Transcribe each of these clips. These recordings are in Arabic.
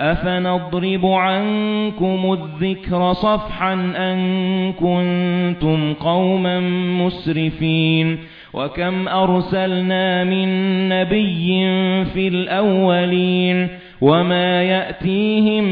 أَفَنَضْرِبُ عَنكُمُ الذِّكْرَ صَفْحًا أَن كُنتُمْ قَوْمًا مُسْرِفِينَ وَكَمْ أَرْسَلْنَا مِن نَّبِيٍّ فِي الْأَوَّلِينَ وَمَا يَأْتِيهِم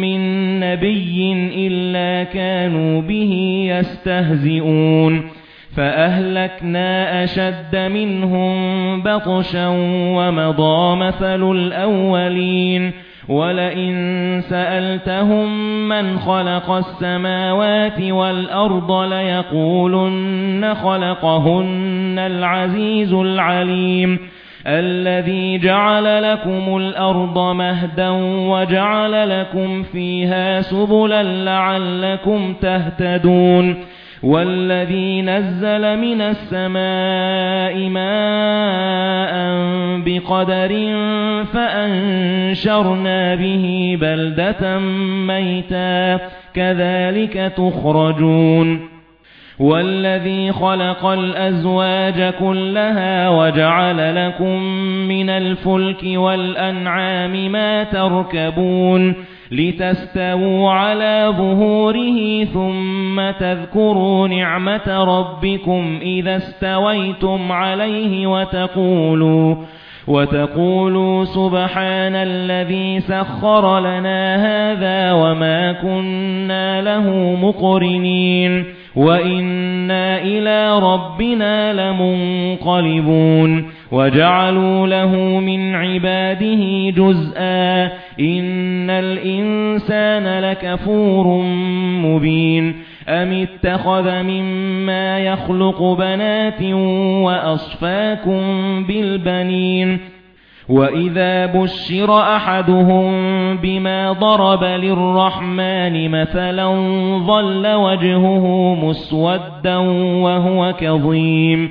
مِّن نَّبِيٍّ إِلَّا كَانُوا بِهِ يَسْتَهْزِئُونَ فَأَهْلَكْنَا أَشَدَّ مِنْهُمْ بَطْشًا وَمَضَى مَثَلُ الْأَوَّلِينَ وَلَئِن سَأَلْتَهُم مَّنْ خَلَقَ السَّمَاوَاتِ وَالْأَرْضَ لَيَقُولُنَّ خَلَقَهُنَّ الْعَزِيزُ الْعَلِيمُ الَّذِي جَعَلَ لَكُمُ الْأَرْضَ مَهْدًا وَجَعَلَ لَكُمْ فِيهَا سُبُلًا لَّعَلَّكُمْ تَهْتَدُونَ وَالَّذِي نَزَّلَ مِنَ السَّمَاءِ مَاءً بِقَدَرٍ فَأَنشَرْنَا بِهِ بَلْدَةً مَيْتًا كَذَلِكَ تُخْرَجُونَ وَالَّذِي خَلَقَ الْأَزْوَاجَ كُلَّهَا وَجَعَلَ لَكُم مِّنَ الْفُلْكِ وَالْأَنْعَامِ مَا تَرْكَبُونَ لِتَسْتَوُوا عَلَى ظُهُورِهِ ثُمَّ تَذْكُرُوا نِعْمَةَ رَبِّكُمْ إِذَا اسْتَوَيْتُمْ عَلَيْهِ وَتَقُولُوا وَتَقُولُوا سُبْحَانَ الَّذِي سَخَّرَ لَنَا هَذَا وَمَا كُنَّا لَهُ مُقْرِنِينَ وَإِنَّا إِلَى رَبِّنَا لَمُنقَلِبُونَ وَجَعَلُوا لَهُ مِنْ عِبَادِهِ جُزْءًا إِنَّ الْإِنسَانَ لَكَفُورٌ مُبِينٌ أَمِ اتَّخَذَ مِمَّا يَخْلُقُ بَنَاتٍ وَأَصْفَاكُم بِالْبَنِينَ وَإِذَا بُشِّرَ أَحَدُهُم بِمَا ضَرَبَ لِلرَّحْمَنِ مَثَلًا ظَلَّ وَجْهُهُ مُسْوَدًّا وَهُوَ كَظِيمٌ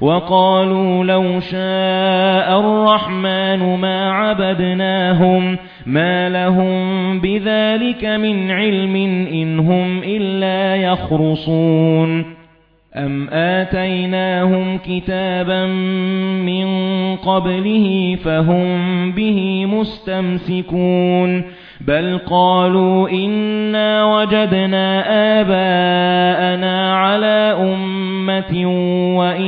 وَقَالُوا لَوْ شَاءَ الرَّحْمَنُ مَا عَبَدْنَاهُمْ مَا لَهُم بِذَلِكَ مِنْ عِلْمٍ إِنْ هُمْ إِلَّا يَخْرُصُونَ. أَمْ آتَيْنَاهُمْ كِتَابًا مِنْ قَبْلِهِ فَهُمْ بِهِ مُسْتَمْسِكُونَ. بَلْ قَالُوا إِنَّا وَجَدْنَا آبَاءَنَا عَلَى أُمَّةٍ عَلَى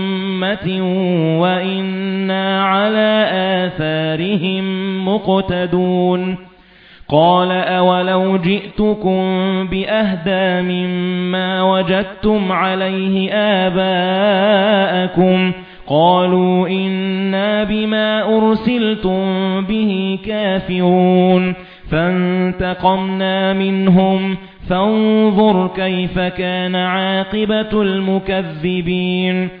وَإِنَّا عَلَى آثَارِهِمْ مُقْتَدُونَ. قَالَ أَوَلَوْ جِئْتُكُم بِأَهْدَى مِمَّا وَجَدتُّمْ عَلَيْهِ آبَاءَكُمْ. قَالُوا إِنَّا بِمَا أُرْسِلْتُم بِهِ كَافِرُونَ. فَانتَقَمْنَا مِنْهُمْ. فَانظُرْ كَيْفَ كَانَ عَاقِبَةُ الْمُكَذِّبِينَ.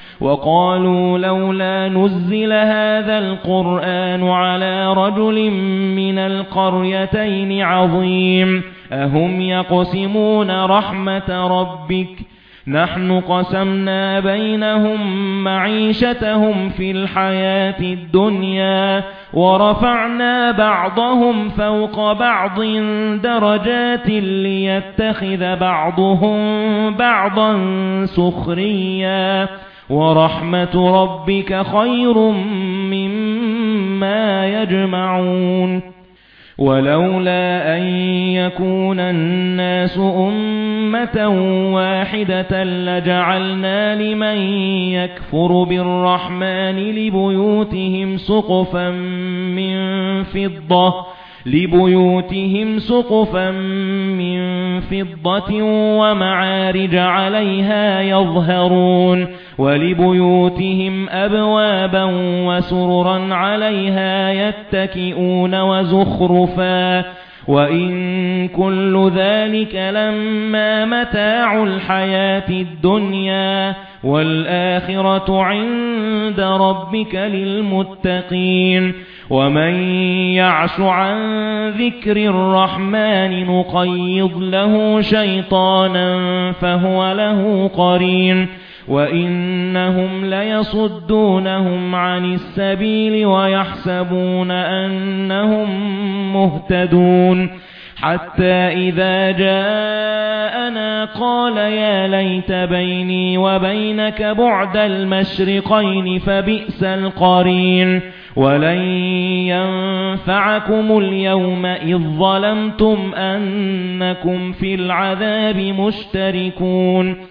وقالوا لولا نزل هذا القرآن على رجل من القريتين عظيم. أهم يقسمون رحمة ربك؟ نَحْنُ قَسَمْنَا بَيْنَهُم مَّعِيشَتَهُمْ فِي الْحَيَاةِ الدُّنْيَا وَرَفَعْنَا بَعْضَهُمْ فَوْقَ بَعْضٍ دَرَجَاتٍ لِّيَتَّخِذَ بَعْضُهُم بَعْضًا سُخْرِيًّا. وَرَحْمَةُ رَبِّكَ خَيْرٌ مِّمَّا يَجْمَعُونَ. وَلَوْلَا أَن يَكُونَ النَّاسُ أُمَّةً وَاحِدَةً لَّجَعَلْنَا لِمَن يَكْفُرُ بِالرَّحْمَنِ لِبُيُوتِهِمْ سُقُفًا مِّن فِضَّةٍ لِبُيُوتِهِمْ سُقُفًا مِّن فِضَّةٍ وَمَعَارِجَ عَلَيْهَا يَظْهَرُونَ. وَلِبُيُوتِهِمْ أَبْوَابًا وَسُرُرًا عَلَيْهَا يَتَّكِئُونَ وَزُخْرُفًا وَإِن كُلُّ ذَلِكَ لَمَّا مَتَاعُ الْحَيَاةِ الدُّنْيَا وَالْآخِرَةُ عِندَ رَبِّكَ لِلْمُتَّقِينَ وَمَن يَعْشُ عَن ذِكْرِ الرَّحْمَنِ نُقَيِّضْ لَهُ شَيْطَانًا فَهُوَ لَهُ قَرِينٌ وَإِنَّهُمْ لَيَصُدُّونَهُمْ عَنِ السَّبِيلِ وَيَحْسَبُونَ أَنَّهُمْ مُهْتَدُونَ حَتَّى إِذَا جَاءَنَا قَالَ يَا لَيْتَ بَيْنِي وَبَيْنَكَ بُعْدَ الْمَشْرِقَيْنِ فَبِئْسَ الْقَرِينُ وَلَن يَنفَعَكُمُ الْيَوْمَ إِذ ظَّلَمْتُمْ أَنَّكُمْ فِي الْعَذَابِ مُشْتَرِكُونَ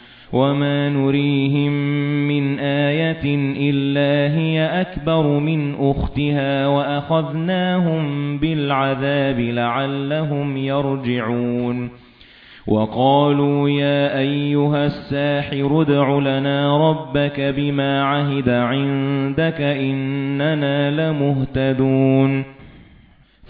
وَمَا نُرِيهِمْ مِنْ آيَةٍ إِلَّا هِيَ أَكْبَرُ مِنْ أُخْتِهَا وَأَخَذْنَاهُمْ بِالْعَذَابِ لَعَلَّهُمْ يَرْجِعُونَ وَقَالُوا يَا أَيُّهَا السَّاحِرُ ادْعُ لَنَا رَبَّكَ بِمَا عَهِدَ عِندَكَ إِنَّنَا لَمُهْتَدُونَ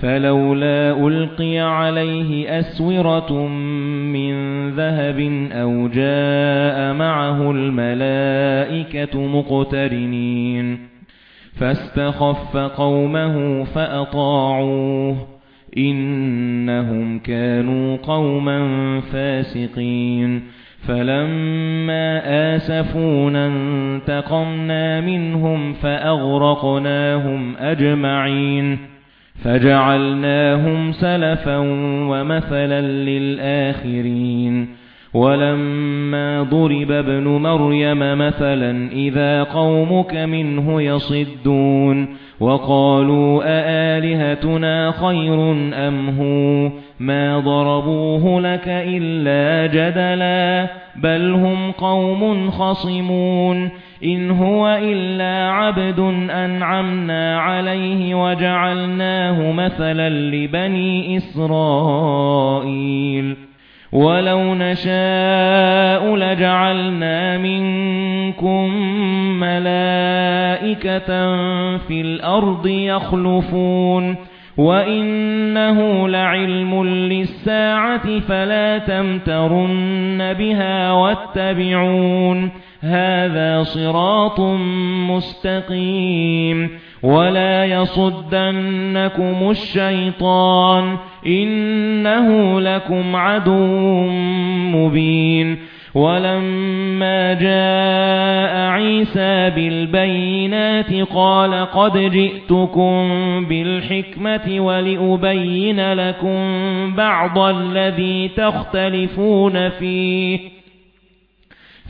فَلَوْلَا أُلْقِيَ عَلَيْهِ أَسْوِرَةٌ مِّن ذَهَبٍ أَوْ جَاءَ مَعَهُ الْمَلَائِكَةُ مُقْتَرِنِينَ فَاسْتَخَفَّ قَوْمَهُ فَأَطَاعُوهُ إِنَّهُمْ كَانُوا قَوْمًا فَاسِقِينَ فَلَمَّا آسَفُونَا انتَقَمْنَا مِنْهُمْ فَأَغْرَقْنَاهُمْ أَجْمَعِينَ فَجَعَلْنَاهُمْ سَلَفًا وَمَثَلًا لِلْآخِرِينَ. وَلَمَّا ضُرِبَ ابْنُ مَرْيَمَ مَثَلًا إِذَا قَوْمُكَ مِنْهُ يَصِدُّونَ وَقَالُوا أَآلِهَتُنَا خَيْرٌ أَمْ هُوَ؟ مَا ضَرَبُوهُ لَكَ إِلَّا جَدَلًا بَلْ هُمْ قَوْمٌ خَصِمُونَ. إِنْ هُوَ إِلَّا عَبْدٌ أَنْعَمْنَا عَلَيْهِ وَجَعَلْنَاهُ مَثَلًا لِبَنِي إِسْرَائِيلَ. وَلَوْ نَشَاءُ لَجَعَلْنَا مِنكُم مَّلَائِكَةً فِي الْأَرْضِ يَخْلُفُونَ. وَإِنَّهُ لَعِلْمٌ لِّلسَّاعَةِ فَلَا تَمْتَرُنَّ بِهَا وَاتَّبِعُونِ. هَذَا صِرَاطٌ مُسْتَقِيمٌ وَلَا يَصُدَّنَّكُمُ الشَّيْطَانُ إِنَّهُ لَكُمْ عَدُوٌّ مُبِينٌ وَلَمَّا جَاءَ عِيسَى بِالْبَيِّنَاتِ قَالَ قَدْ جِئْتُكُم بِالْحِكْمَةِ وَلِأُبَيِّنَ لَكُم بَعْضَ الَّذِي تَخْتَلِفُونَ فِيهِ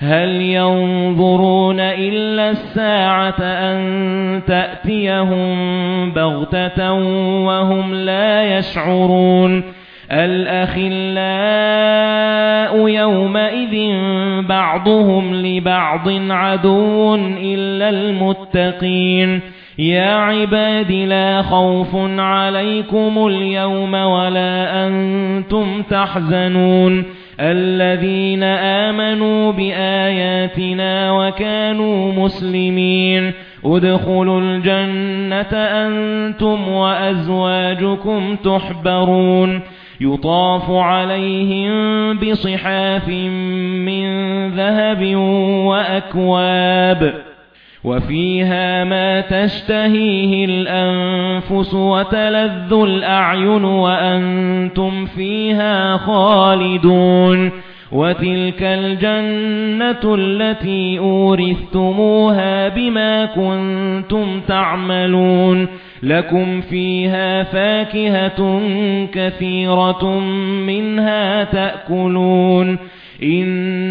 هَلْ يَنظُرُونَ إِلَّا السَّاعَةَ أَن تَأْتِيَهُم بَغْتَةً وَهُمْ لَا يَشْعُرُونَ الْأَخِلَّاءُ يَوْمَئِذٍ بَعْضُهُمْ لِبَعْضٍ عَدُوٌّ إِلَّا الْمُتَّقِينَ يَا عِبَادِ لَا خَوْفٌ عَلَيْكُمُ الْيَوْمَ وَلَا أَنْتُمْ تَحْزَنُونَ الَّذِينَ آمَنُوا بِآيَاتِنَا وَكَانُوا مُسْلِمِينَ. ادخلوا الجنة أنتم وأزواجكم تحبرون. يطاف عليهم بصحاف من ذهب وأكواب. وَفِيهَا مَا تَشْتَهِيهِ الْأَنفُسُ وَتَلَذُّ الْأَعْيُنُ وَأَنْتُمْ فِيهَا خَالِدُونَ وَتِلْكَ الْجَنَّةُ الَّتِي أُورِثْتُمُوهَا بِمَا كُنتُمْ تَعْمَلُونَ لَكُمْ فِيهَا فَاكِهَةٌ كَثِيرَةٌ مِنْهَا تَأْكُلُونَ إِنَّ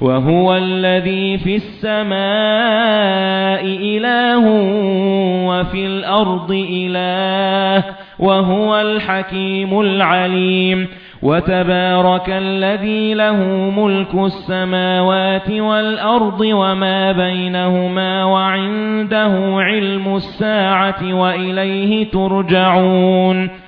وَهُوَ الَّذِي فِي السَّمَاءِ إِلَٰهٌ وَفِي الْأَرْضِ إِلَٰهٌ وَهُوَ الْحَكِيمُ الْعَلِيمُ وَتَبَارَكَ الَّذِي لَهُ مُلْكُ السَّمَاوَاتِ وَالْأَرْضِ وَمَا بَيْنَهُمَا وَعِندَهُ عِلْمُ السَّاعَةِ وَإِلَيْهِ تُرْجَعُونَ